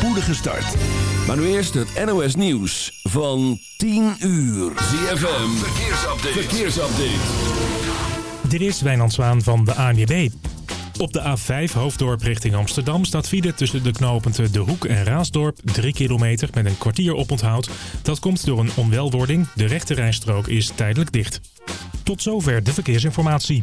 spoedige start. Maar nu eerst het NOS Nieuws van 10 uur. ZFM, verkeersupdate. verkeersupdate. Dit is Wijnand Zwaan van de ANWB. Op de A5 hoofddorp richting Amsterdam staat file tussen de knooppunten De Hoek en Raasdorp 3 kilometer met een kwartier oponthoud. Dat komt door een onwelwording. De rechte rijstrook is tijdelijk dicht. Tot zover de verkeersinformatie.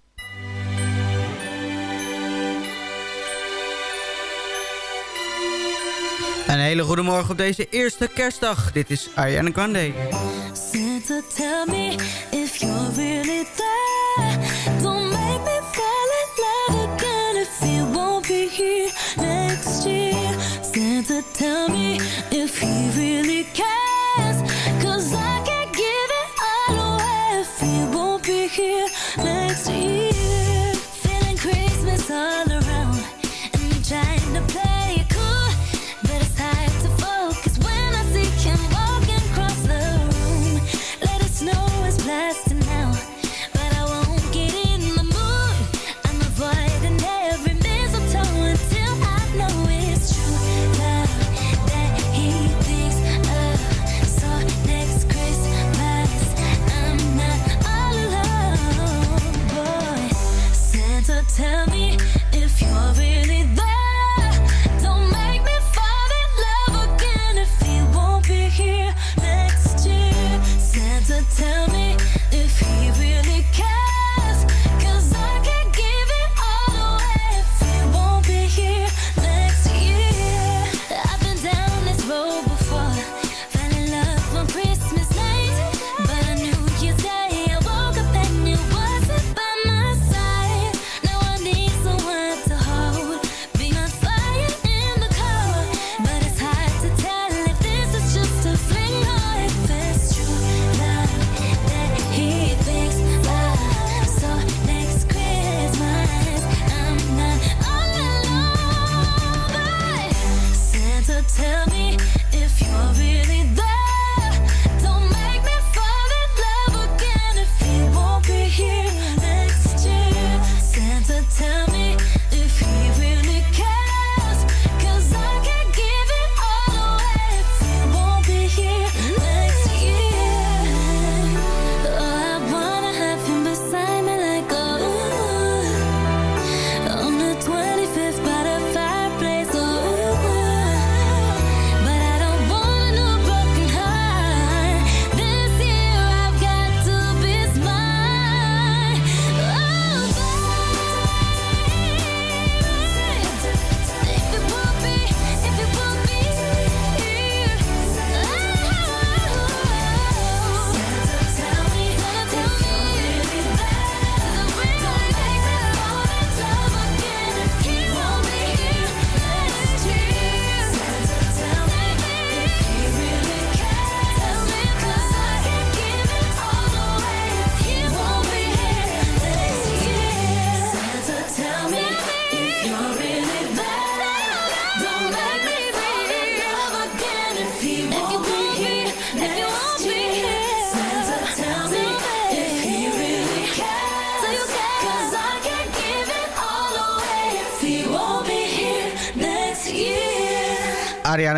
Een hele goede morgen op deze eerste kerstdag. Dit is Ariana Grande.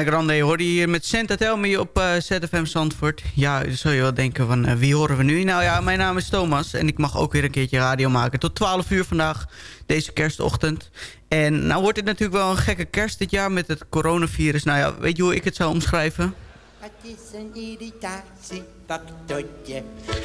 Grande hoorde je hier met Santa Tell op eh, ZFM Zandvoort. Ja, dan zou je wel denken van eh, wie horen we nu? Nou ja, mijn naam is Thomas en ik mag ook weer een keertje radio maken. Tot 12 uur vandaag, deze kerstochtend. En nou wordt het natuurlijk wel een gekke kerst dit jaar met het coronavirus. Nou ja, weet je hoe ik het zou omschrijven? Het is een irritatie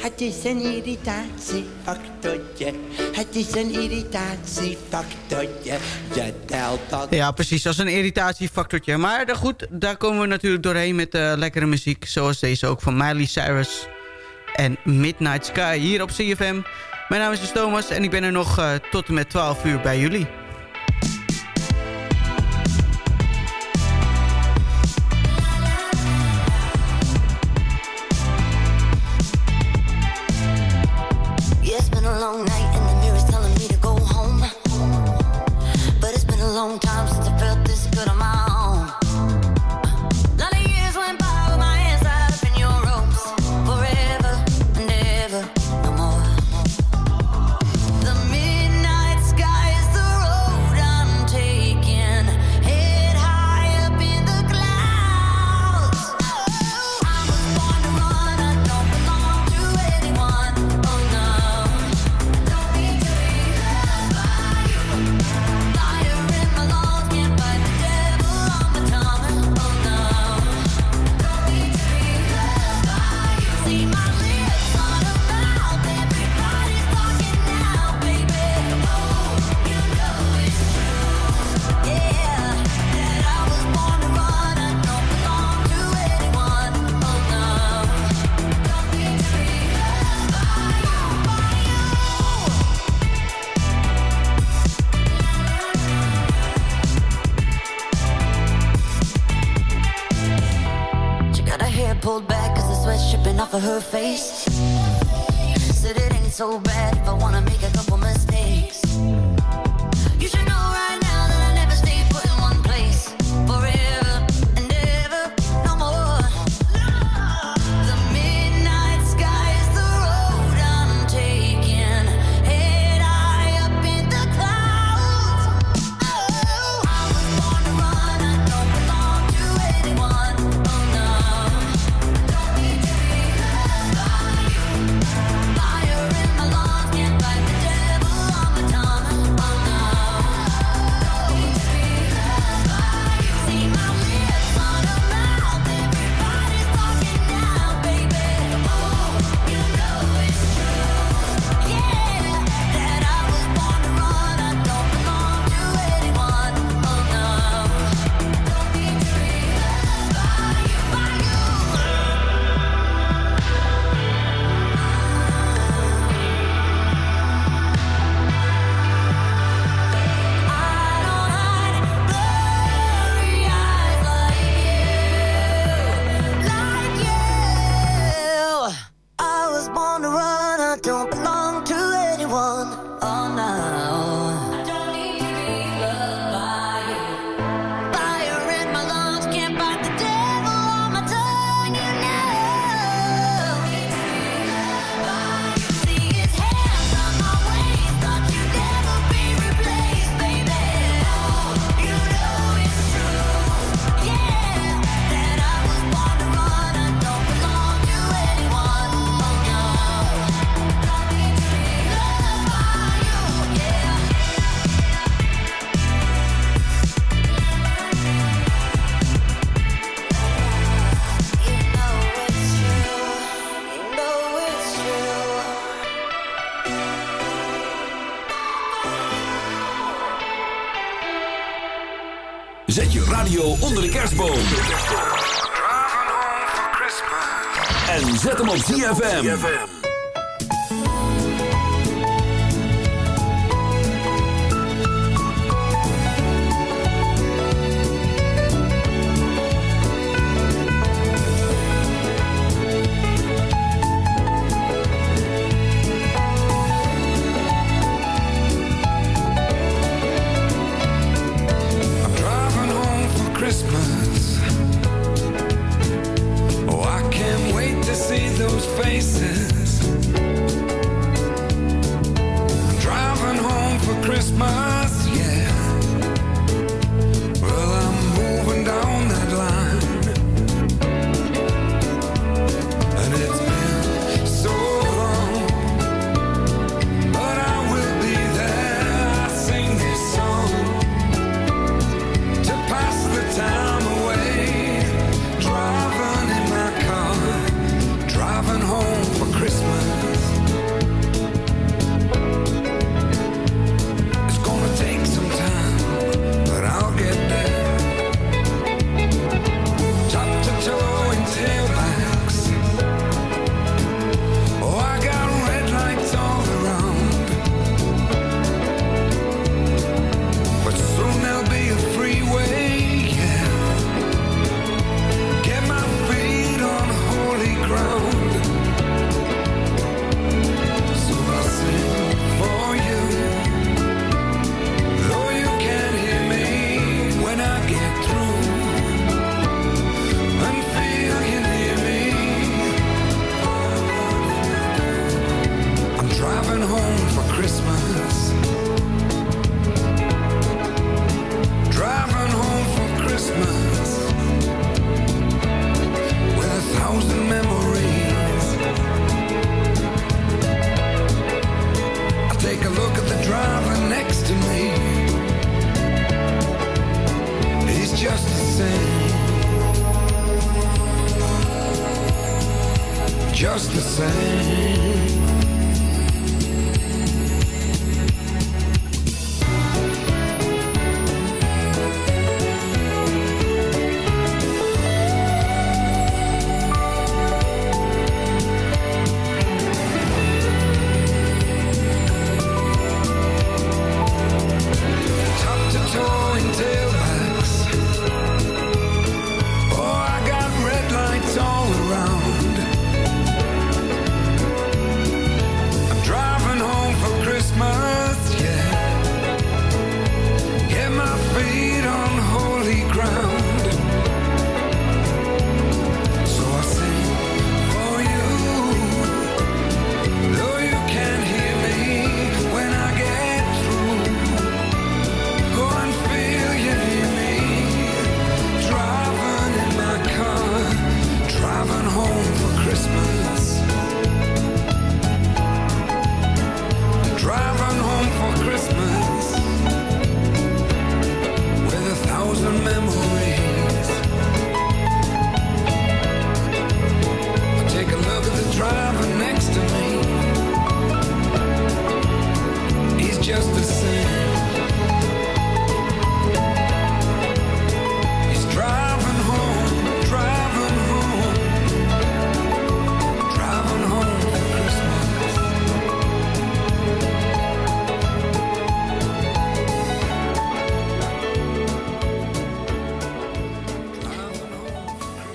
het is een irritatiefactortje. Het is een irritatiefactortje. Je telt dat... Ja, precies, als een irritatiefactortje. Maar goed, daar komen we natuurlijk doorheen met eh, lekkere muziek. Zoals deze ook van Miley Cyrus en Midnight Sky hier op CFM. Mijn naam is dus Thomas en ik ben er nog eh, tot en met 12 uur bij jullie.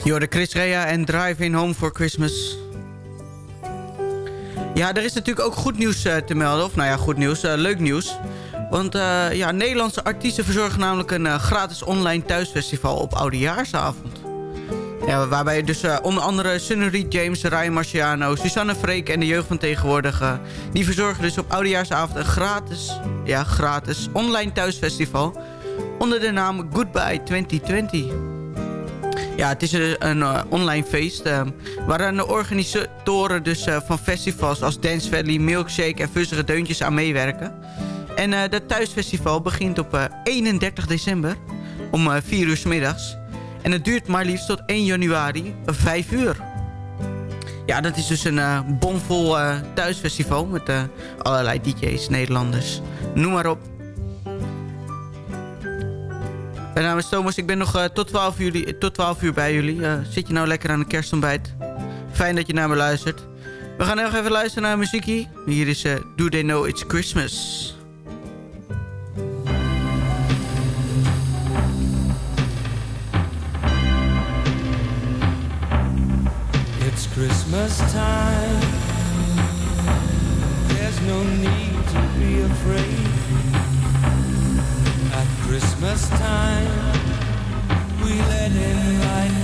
Je hoorde Chris Rea en Drive-In Home for Christmas. Ja, er is natuurlijk ook goed nieuws eh, te melden. Of nou ja, goed nieuws, eh, leuk nieuws. Want eh, ja, Nederlandse artiesten verzorgen namelijk een gratis online thuisfestival op Oudejaarsavond. Ja, waarbij dus onder andere Sunnery James, Ryan Marciano, Susanne Freek en de jeugd van tegenwoordig... die verzorgen dus op Oudejaarsavond een gratis, ja, gratis online thuisfestival... onder de naam Goodbye 2020. Ja, het is een, eh, online feest eh, waar de organisatoren dus, eh, van festivals als Dance Valley, Milkshake en Fuzzige Deuntjes aan meewerken. En eh dat thuisfestival begint op eh, 31 december om eh 4 uur 's middags. En het duurt maar liefst tot 1 januari, 5 uur. Ja, dat is dus een bomvol thuisfestival met allerlei DJ's, Nederlanders, noem maar op. Mijn naam is Thomas, ik ben nog eh, tot, 12 uur, tot 12 uur bij jullie. Eh, zit je nou lekker aan de kerstontbijt? Fijn dat je naar me luistert. We gaan nog even luisteren naar muziekie. Hier is eh, Do They Know It's Christmas. It's Christmas time. There's no need to be afraid. Christmas time, we let in light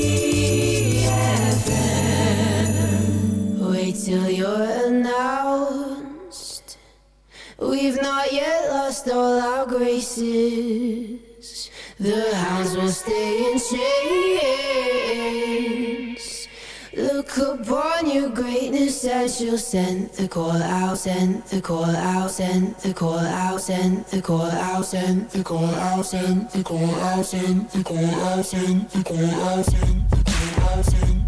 you sent the call out, Send the call out, Send the call out, Send the call out, Send the call out, Send the call out, Send the call out, Send the call out, Send the call out, Send. the call out, sent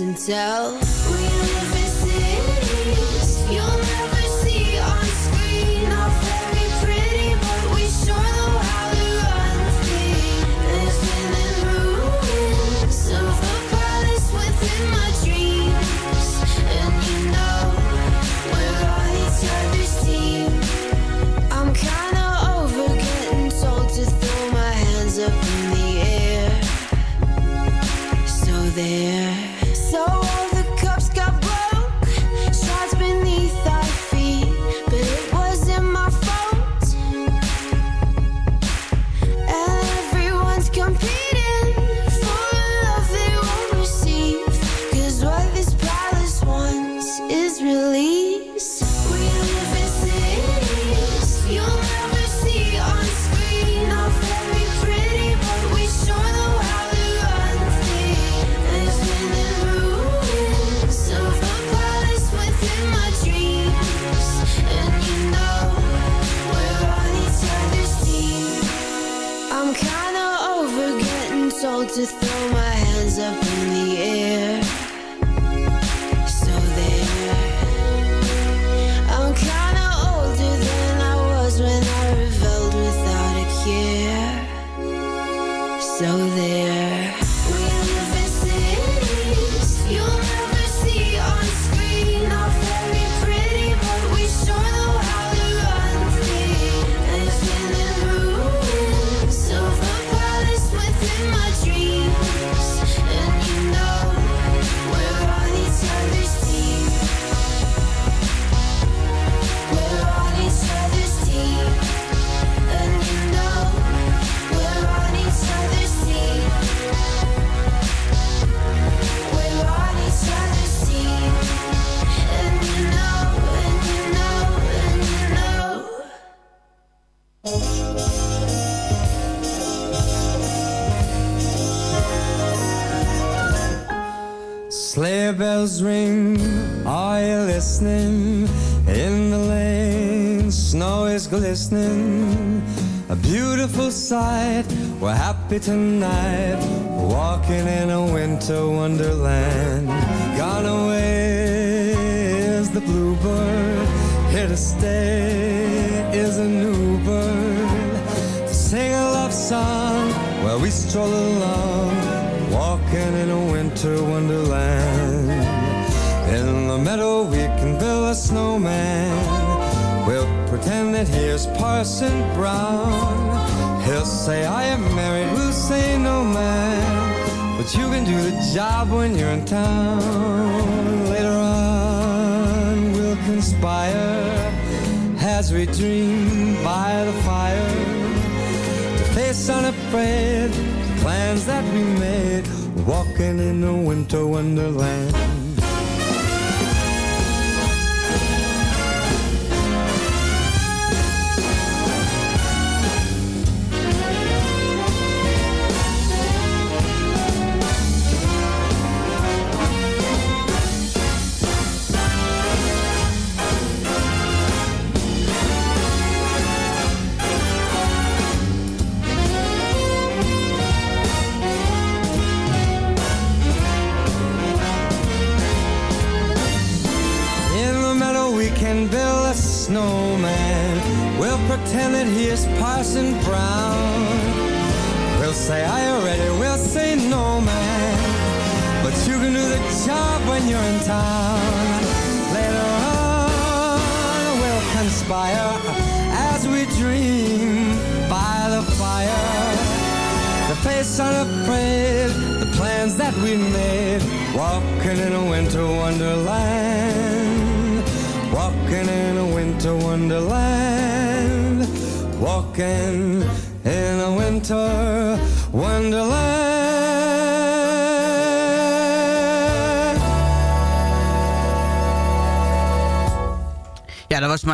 and tell so there. glistening, a beautiful sight. We're happy tonight, walking in a winter wonderland. Gone away is the bluebird, here to stay is a new bird. To sing a love song while we stroll along, walking in a winter wonderland. In the meadow we can build a snowman. We'll Pretend that here's Parson Brown. He'll say, I am married, we'll say, no man. But you can do the job when you're in town. Later on, we'll conspire as we dream by the fire. To face unafraid the plans that we made, walking in a winter wonderland.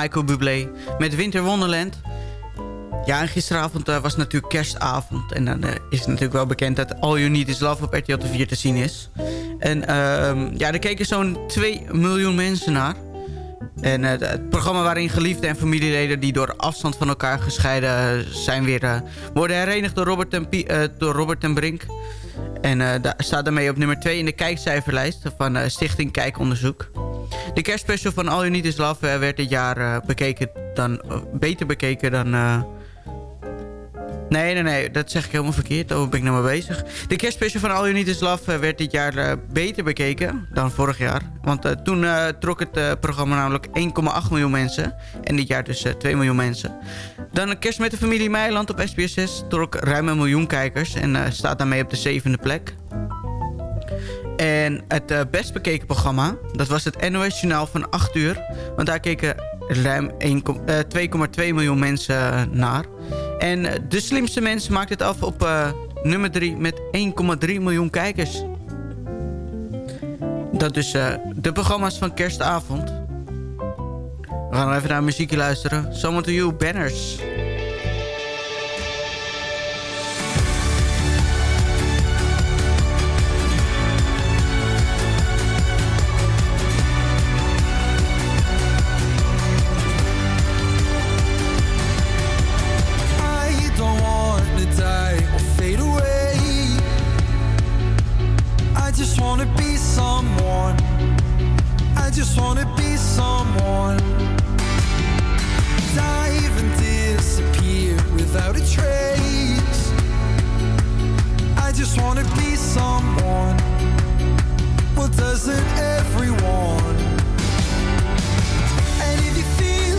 Michael Bublé met Winter Wonderland. Ja, en gisteravond eh, was natuurlijk kerstavond. En dan eh, is het natuurlijk wel bekend dat All You Need Is Love op RTL 4 te zien is. En ehm, ja, er keken zo'n 2 miljoen mensen naar. En eh, het programma waarin geliefden en familieleden die door afstand van elkaar gescheiden zijn weer... worden herenigd door Robert en, door Robert en Brink. En daar staat daarmee op nummer 2 in de kijkcijferlijst van Stichting Kijkonderzoek. De kerstspecial van All You Need Is Love eh, werd dit jaar eh, bekeken dan, eh, beter bekeken dan... Nee, nee, nee, dat zeg ik helemaal verkeerd. Over ben ik nou mee bezig. De kerstspecial van All You Need Is Love werd dit jaar beter bekeken dan vorig jaar. Want toen trok het programma namelijk 1,8 miljoen mensen. En dit jaar dus eh, 2 miljoen mensen. Dan Kerst met de familie Meiland op SBS 6 trok ruim een miljoen kijkers. En staat daarmee op de zevende plek. En het eh, best bekeken programma, dat was het NOS Journaal van 8 uur. Want daar keken ruim 1 kom- eh, 2,2 miljoen mensen eh, naar. En de slimste mensen maakt het af op nummer 3 met 1,3 miljoen kijkers. Dat dus de programma's van kerstavond. We gaan even naar muziekje luisteren. Someone to You, Banners. Doesn't everyone? And if you feel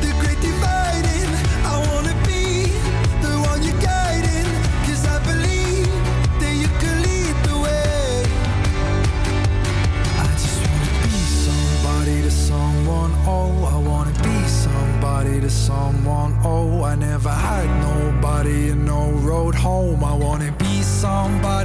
the great dividing, I wanna be the one you're guiding. 'Cause I believe that you can lead the way. I just wanna be somebody to someone. Oh, I wanna be somebody to someone. Oh, I never had nobody and no road home. I wanna be somebody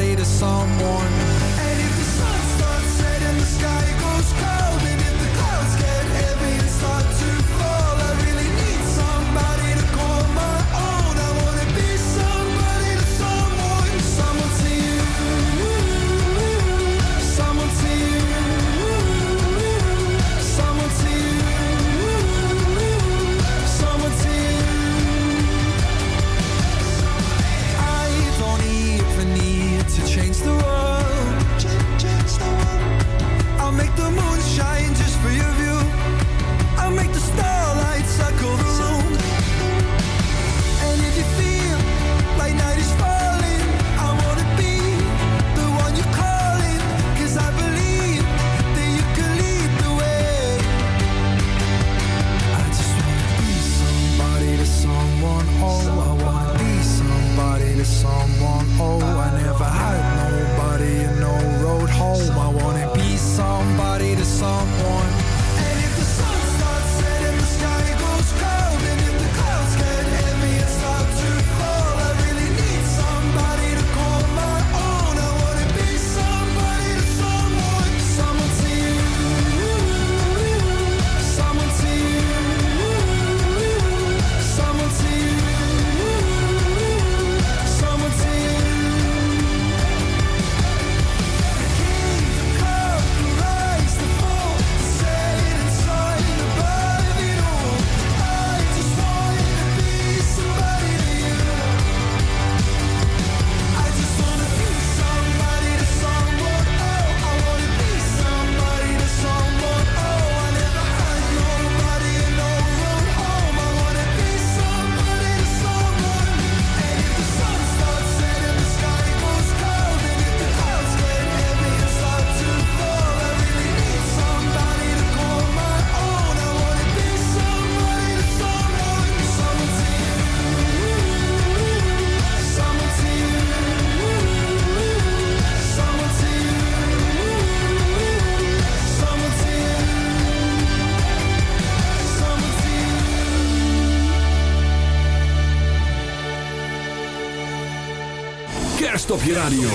radio.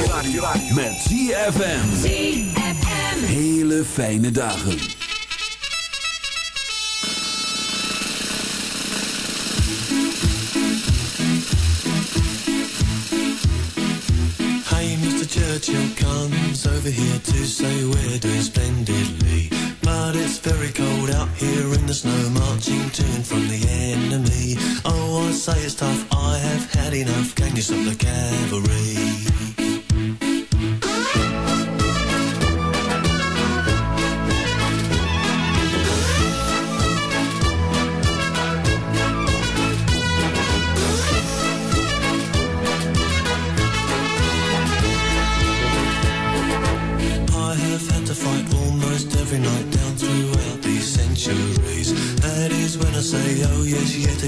Met ZFM. Hele fijne dagen. Hey, Mr. Churchill comes over here to say we're doing splendidly. But it's very cold out here in the snow, marching to and from the enemy. Oh, I say it's tough, I have had enough. Can you stop the cavalry?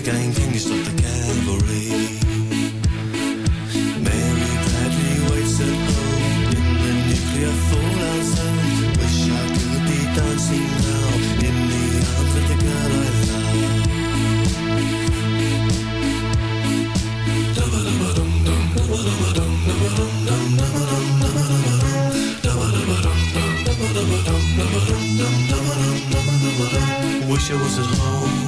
Yet again, can you stop the cavalry? Mary Bradley waits at home in the nuclear fallout zone. Wish I could be dancing now in the arms of the girl I love. Wish I was at home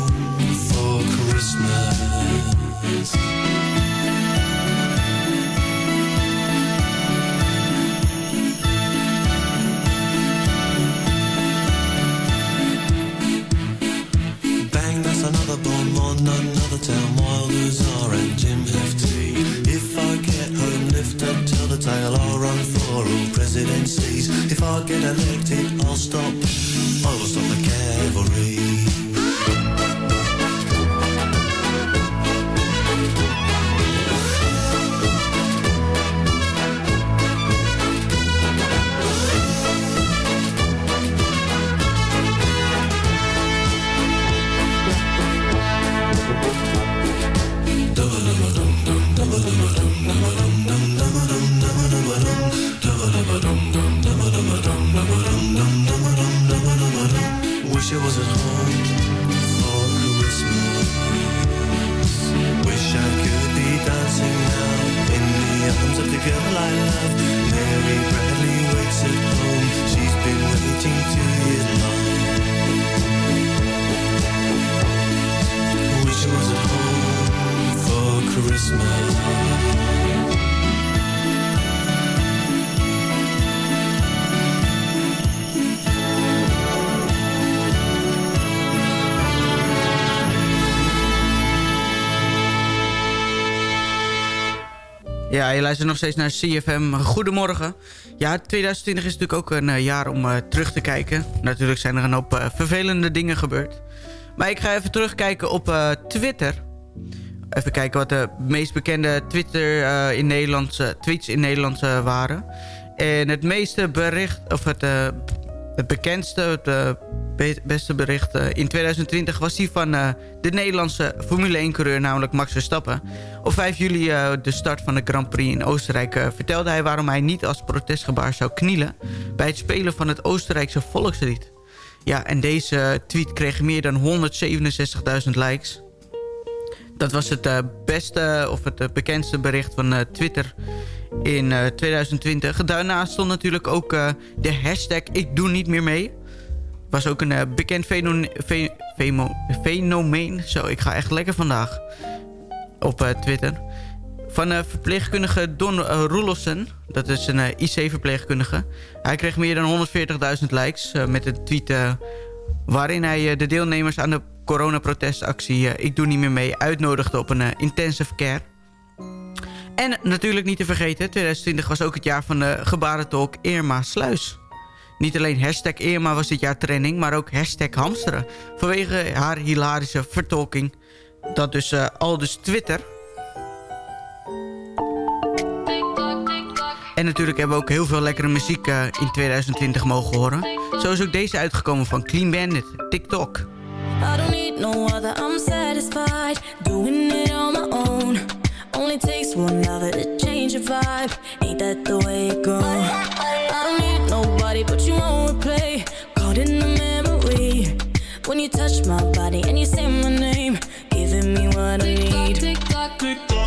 luistert nog steeds naar CFM. Goedemorgen. Ja, 2020 is natuurlijk ook een eh, jaar om eh, terug te kijken. Natuurlijk zijn er een hoop eh, vervelende dingen gebeurd. Maar ik ga even terugkijken op Twitter. Even kijken wat de meest bekende Twitter in Nederland, eh, tweets in Nederland waren. En het meeste bericht, of het, het bekendste, het eh, be- beste bericht eh, in 2020 was die van eh, de Nederlandse Formule 1-coureur, namelijk Max Verstappen. Op 5 juli, de start van de Grand Prix in Oostenrijk, vertelde hij waarom hij niet als protestgebaar zou knielen bij het spelen van het Oostenrijkse volkslied. Ja, en deze tweet kreeg meer dan 167.000 likes. Dat was het eh, beste of het eh, bekendste bericht van eh, Twitter in eh, 2020. Daarnaast stond natuurlijk ook de hashtag ik doe niet meer mee. Was ook een bekend fenomeen. Zo, ik ga echt lekker vandaag op Twitter. Van verpleegkundige Don Roelofsen. Dat is een IC-verpleegkundige. Hij kreeg meer dan 140.000 likes met een tweet... waarin hij de deelnemers aan de coronaprotestactie eh, Ik Doe Niet Meer Mee uitnodigde op een eh, intensive care. En natuurlijk niet te vergeten, 2020 was ook het jaar van de gebarentolk Irma Sluis. Niet alleen hashtag Irma was dit jaar trending, maar ook hashtag hamsteren. Vanwege haar hilarische vertolking. Dat dus eh, al dus Twitter. En natuurlijk hebben we ook heel veel lekkere muziek in 2020 mogen horen. Zo is ook deze uitgekomen van Clean Bandit, TikTok. I don't need no other, I'm satisfied Doing it on my own. Only takes one lover to change your vibe. Ain't that the way it goes? I don't need nobody but you won't replay Caught in the memory. When you touch my body and you say my name Giving me what I need.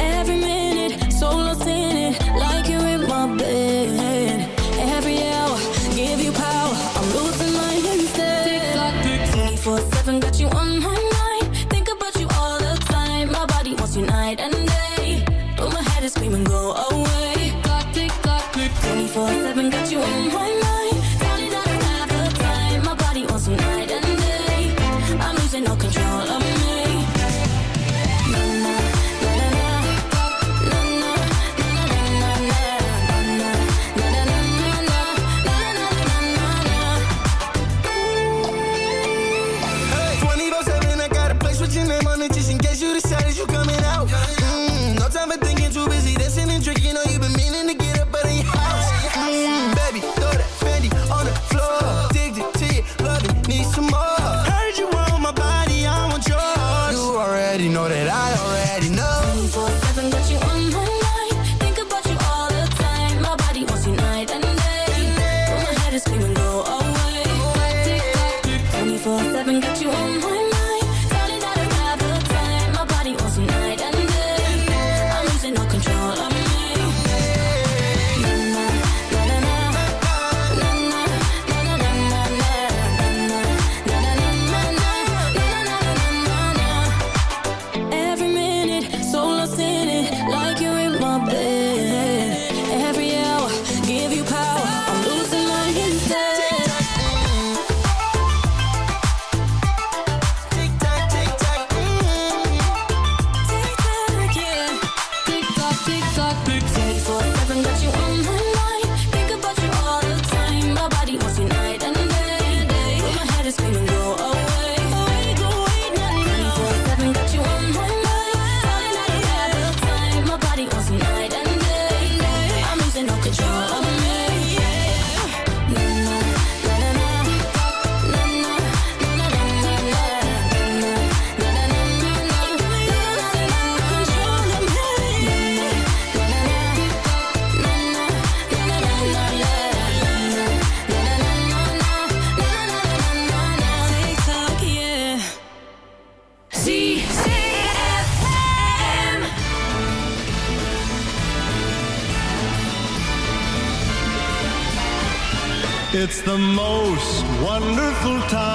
Every minute, 24-7 time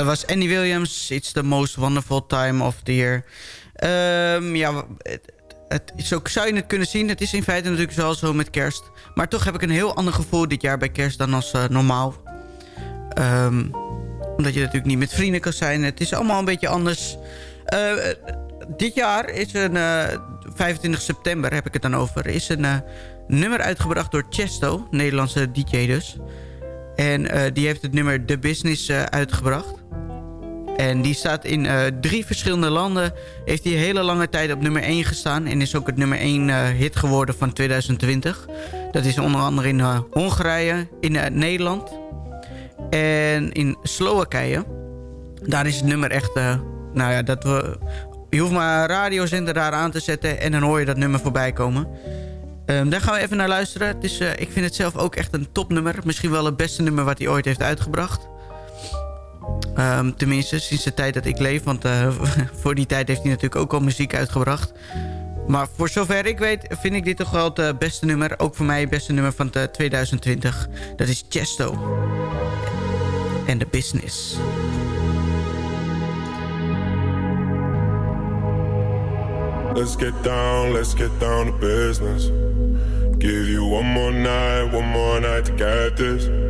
Dat was Annie Williams, It's the Most Wonderful Time of the Year. Ehm, ja, het, zo zou je het kunnen zien. Het is in feite natuurlijk wel zo met kerst. Maar toch heb ik een heel ander gevoel dit jaar bij kerst dan als eh, normaal. Ehm, omdat je natuurlijk niet met vrienden kan zijn. Het is allemaal een beetje anders. Eh, dit jaar is een... Eh, 25 september heb ik het dan over. Is een nummer uitgebracht door Chesto. Nederlandse DJ dus. En die heeft het nummer The Business uitgebracht. En die staat in eh, drie verschillende landen. Heeft hij hele lange tijd op nummer 1 gestaan. En is ook het nummer 1 eh, hit geworden van 2020. Dat is onder andere in eh, Hongarije, in Nederland. En in Slowakije. Daar is het nummer echt... nou ja, dat we, je hoeft maar een radiozender daar aan te zetten... en dan hoor je dat nummer voorbij komen. Ehm, daar gaan we even naar luisteren. Het is, ik vind het zelf ook echt een topnummer. Misschien wel het beste nummer wat hij ooit heeft uitgebracht. Ehm, tenminste, sinds de tijd dat ik leef. Want eh, voor die tijd heeft hij natuurlijk ook al muziek uitgebracht. Maar voor zover ik weet vind ik dit toch wel het eh, beste nummer. Ook voor mij het beste nummer van het, eh, 2020. Dat is Chesto. En The Business. Let's get down, let's get down to business. Give you one more night, one more night to get this.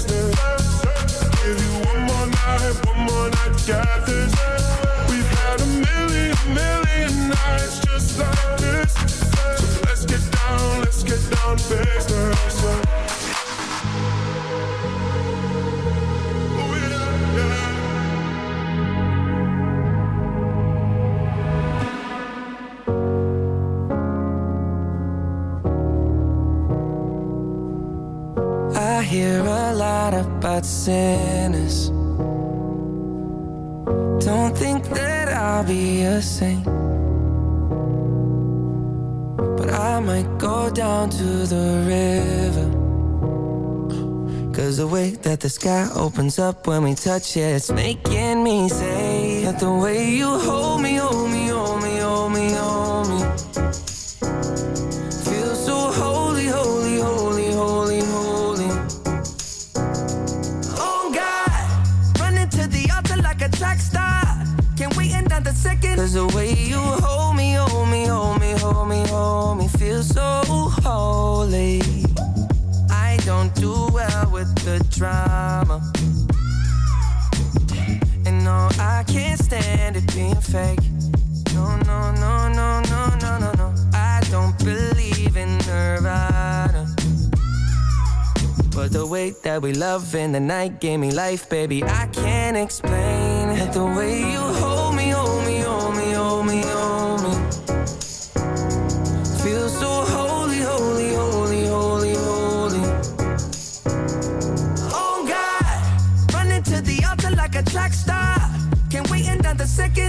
That the sky opens up when we touch it, it's making me say that the way you hold me, hold me, hold me, hold me, hold me. Feel so holy, holy, holy, holy, holy. Oh God, running to the altar like a track star. Can't wait another second. Cause the way you hold me, hold me, hold me, hold me, hold me, feel so holy. Don't do well with the drama. And no, I can't stand it being fake. No, no, no, no, no, no, no, no. I don't believe in nirvana. But the way that we love in the night gave me life, baby. I can't explain. The way you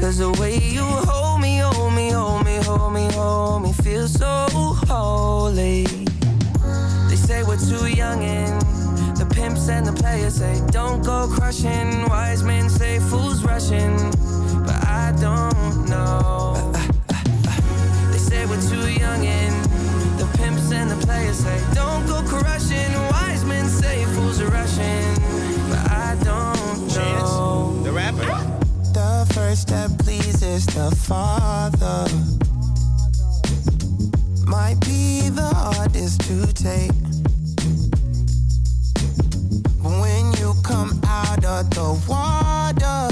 Cause the way you hold me, hold me, hold me, hold me, hold me, feel so holy. They say we're too young and the pimps and the players say don't go crushing. Wise men say fools rushing, but I don't know. They say we're too young and the pimps and the players say don't go crushing. Wise men say fools rushing, but I don't know. Rapper. First step pleases the Father. Might be the hardest to take. When you come out of the water,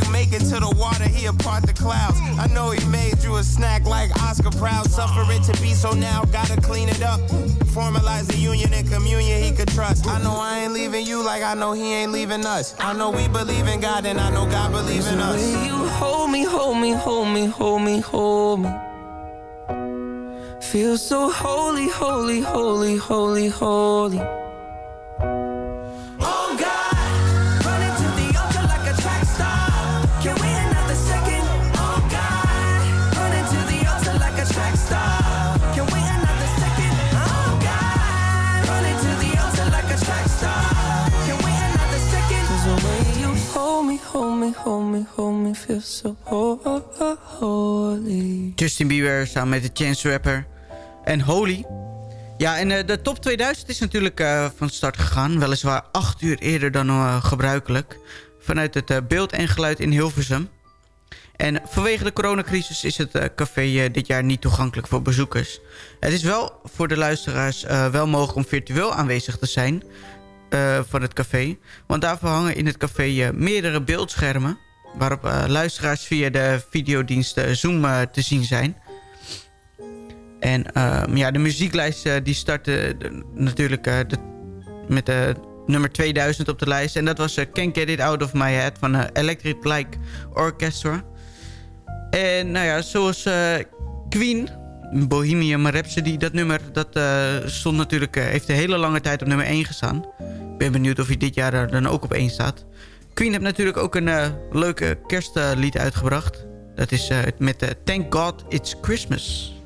You make it to the water, he apart the clouds. I know he made you a snack like Oscar Proud. Suffer it to be so now, gotta clean it up. Formalize the union and communion he could trust. I know I ain't leaving you like I know he ain't leaving us. I know we believe in God and I know God believes in us. You hold me, hold me, hold me, hold me, hold me? Feel so holy, holy, holy, holy, holy. Hold me, hold feel so ho- holy. Justin Bieber samen met de Chance Rapper en Holy. Ja, en eh, de top 2000 is natuurlijk eh, van start gegaan. Weliswaar acht uur eerder dan eh, gebruikelijk. Vanuit het beeld en geluid in Hilversum. En vanwege de coronacrisis is het café dit jaar niet toegankelijk voor bezoekers. Het is wel voor de luisteraars wel mogelijk om virtueel aanwezig te zijn eh, van het café. Want daarvoor hangen in het café eh, meerdere beeldschermen... waarop eh, luisteraars via de videodienst Zoom te zien zijn... En ehm, ja, de muzieklijst die startte natuurlijk met de nummer 2000 op de lijst. En dat was eh, Can't Get It Out of My Head van Electric Light Orchestra. En nou ja, zoals Queen, Bohemian Rhapsody, dat nummer... dat eh, stond natuurlijk, eh, heeft een hele lange tijd op nummer 1 gestaan. Ik ben benieuwd of hij dit jaar er dan ook op 1 staat. Queen heeft natuurlijk ook een eh, leuke kerstlied uitgebracht. Dat is met Thank God It's Christmas.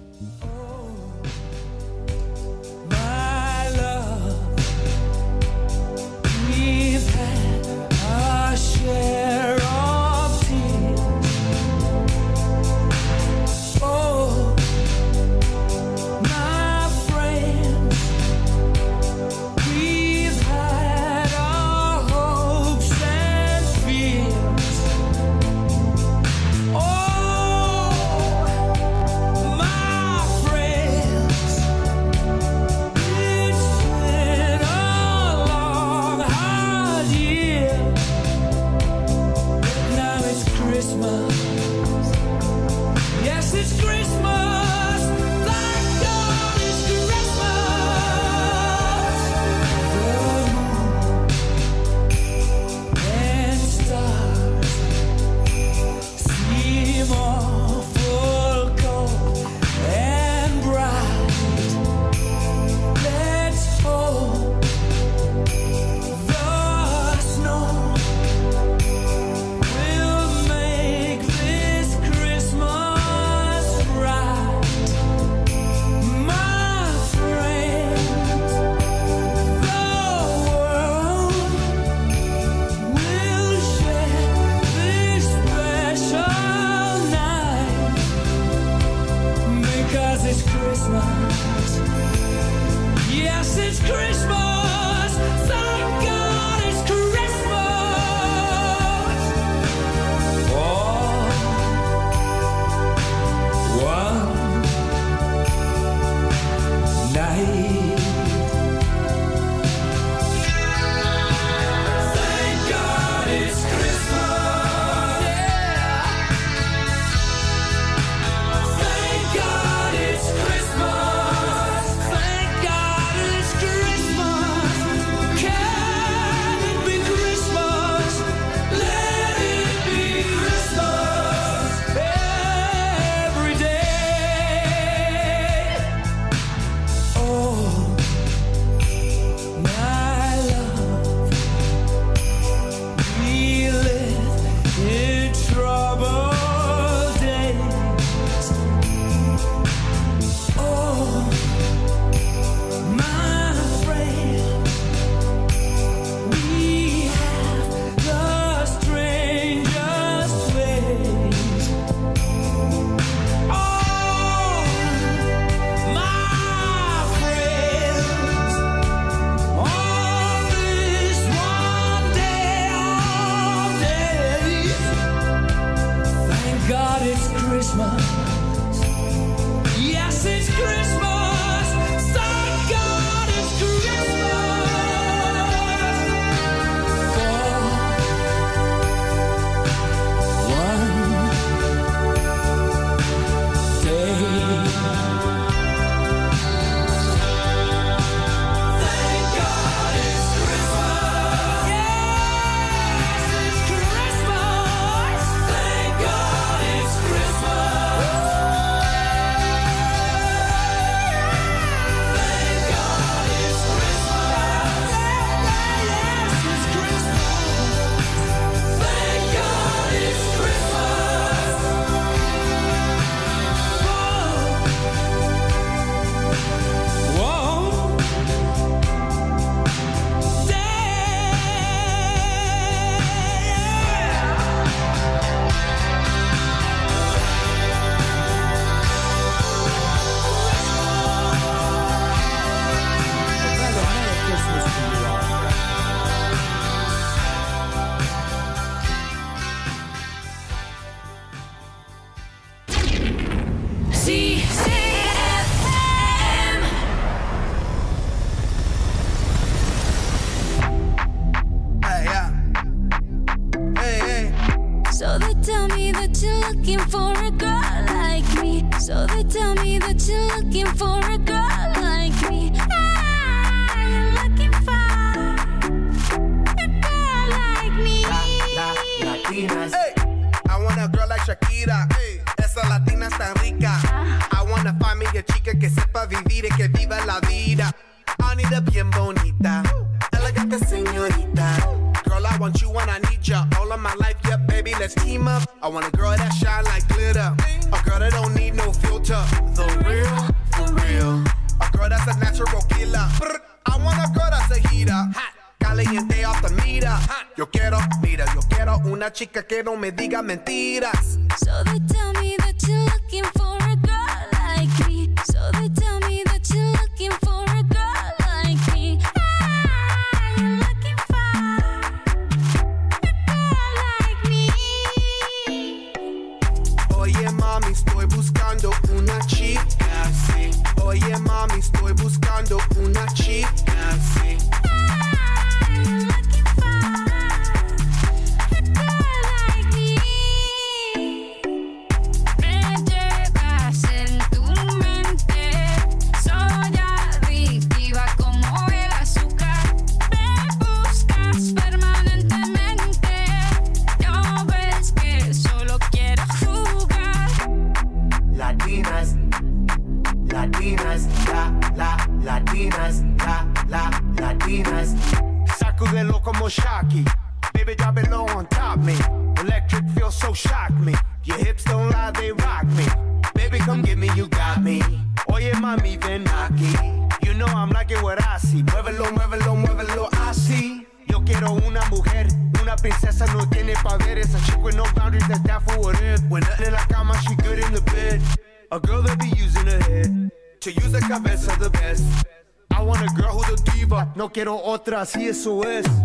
quiero otra, si eso es.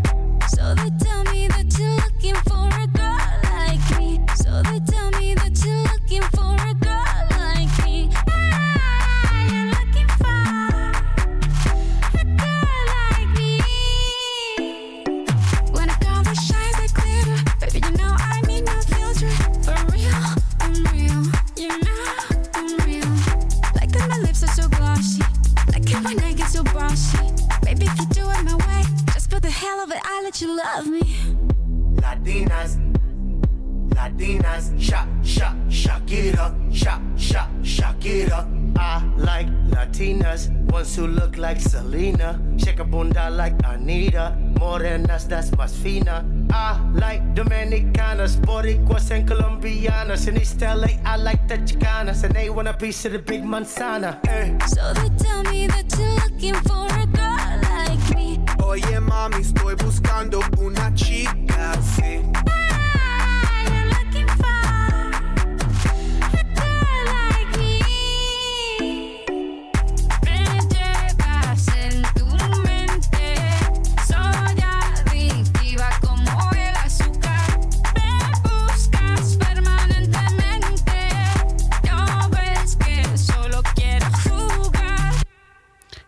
to LA, I like the Chicanas, and they want a piece of the big manzana. Uh. So they tell me that you're looking for a girl like me. Oye, mami, estoy buscando una chica así. Ah.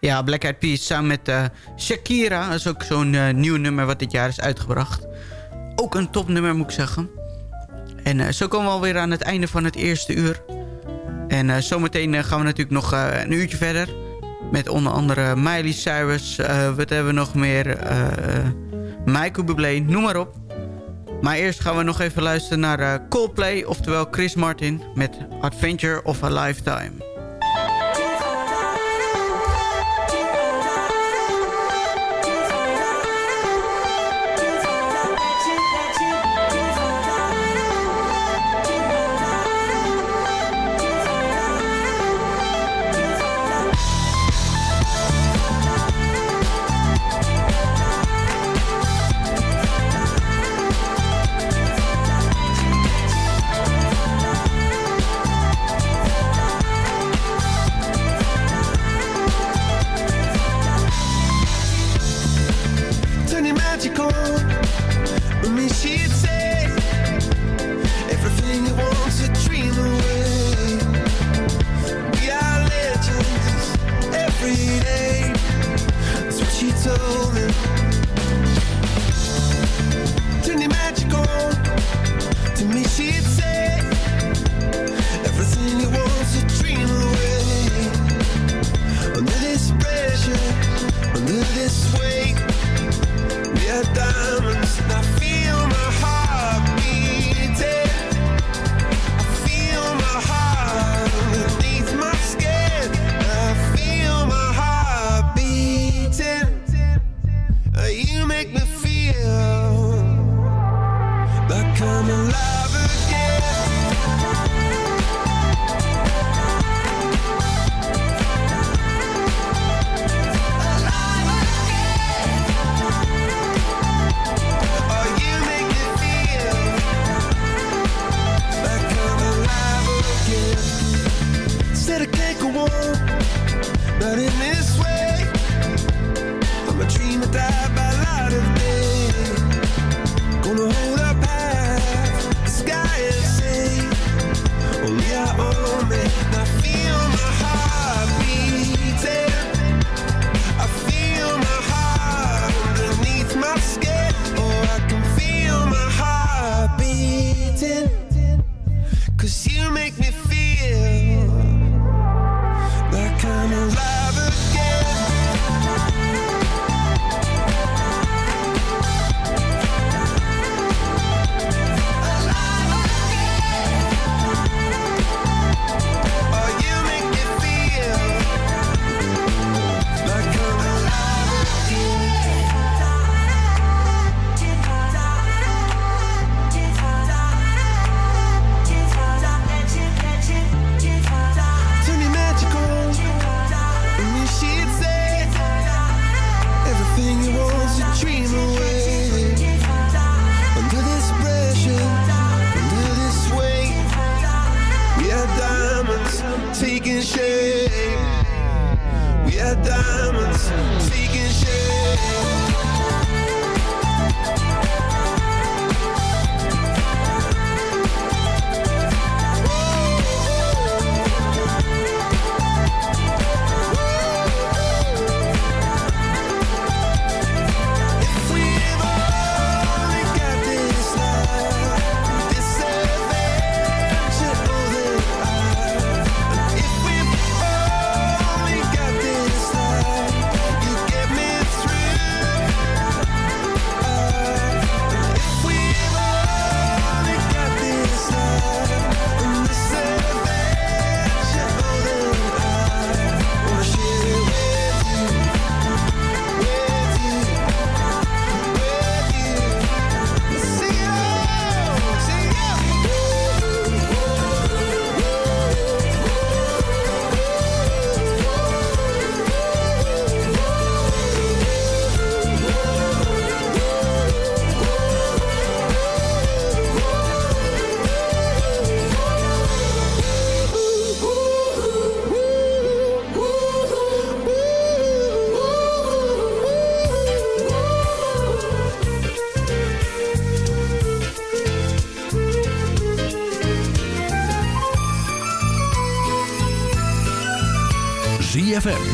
Ja, Black Eyed Peas samen met eh, Shakira. Dat is ook zo'n eh, nieuw nummer wat dit jaar is uitgebracht. Ook een topnummer moet ik zeggen. En eh, zo komen we alweer aan het einde van het eerste uur. En zometeen gaan we natuurlijk nog een uurtje verder. Met onder andere Miley Cyrus. wat hebben we nog meer? Michael Bublé, noem maar op. Maar eerst gaan we nog even luisteren naar Coldplay, oftewel Chris Martin... met Adventure of a Lifetime. golden